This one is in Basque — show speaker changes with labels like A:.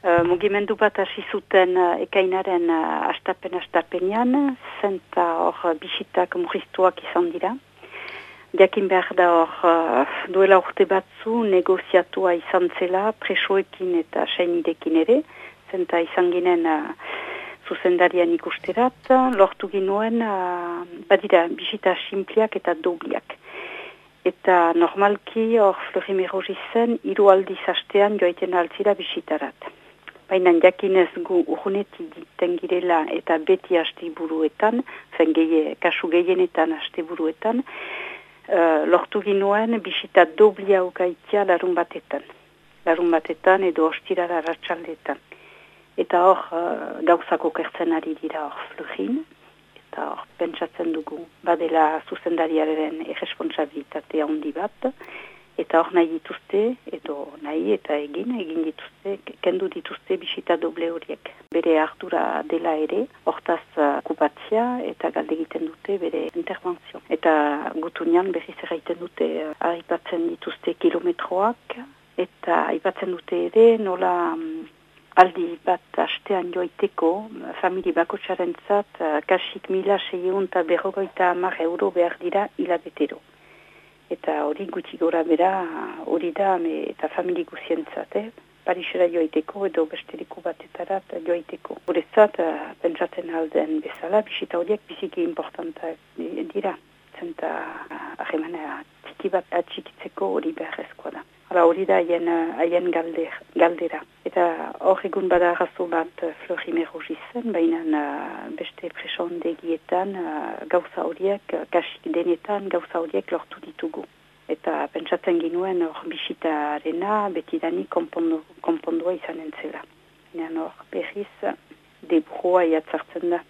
A: Uh, mugimendu bat hasi zuten uh, ekainaren uh, astapen astapenean, zenta hor bisitak murriztuak izan dira. Jakin behar da hor uh, duela urte batzu negoziatua izan zela presoekin eta sainidekin ere, zenta izan ginen uh, zuzendarian ikusterat, lortu ginuen uh, badira bisita simpliak eta dobliak. Eta normalki hor Florimero zen hiru aldiz astean joaiten altzira bisitarat baina jakinez gu urguneti diten girela eta beti haste buruetan, zen geie, kasu gehienetan haste buruetan, uh, lortu ginuen bisita doblia ukaitia larun batetan. Larun batetan edo ostirara ratxaldetan. Eta hor uh, gauzako kertzen ari dira hor flugin, eta hor pentsatzen dugu badela zuzendariaren irresponsabilitatea handi bat, eta hor nahi dituzte, edo nahi eta egin, egin dituzte, kendu dituzte bisita doble horiek. Bere hartura dela ere, hortaz uh, kupatzia eta galde egiten dute bere intervenzio. Eta gutunian berriz erraiten dute uh, aipatzen dituzte kilometroak, eta aipatzen dute ere nola um, aldi bat astean joiteko, famili bako txarentzat, uh, kasik mila seion eta berrogoita mar euro behar dira hilabetero eta hori gutxi gora bera hori da me, eta famili guzientzat, eh? Parisera joaiteko edo besteriko batetarat joaiteko. Horezat, uh, pentsatzen alden bezala, bisita horiek biziki importanta dira. Zenta ahemana txiki bat atxikitzeko hori beharrezkoa da. Hala hori da haien galder, galdera. Eta hor egun bada razo bat Flori Merrogizen, baina uh, beste presondegietan uh, gauza horiek, kasik denetan gauza horiek lortu ditugu. Eta pentsatzen ginuen hor bisitarena betidani konpondua izan entzela. Baina hor berriz deburua iatzartzen da.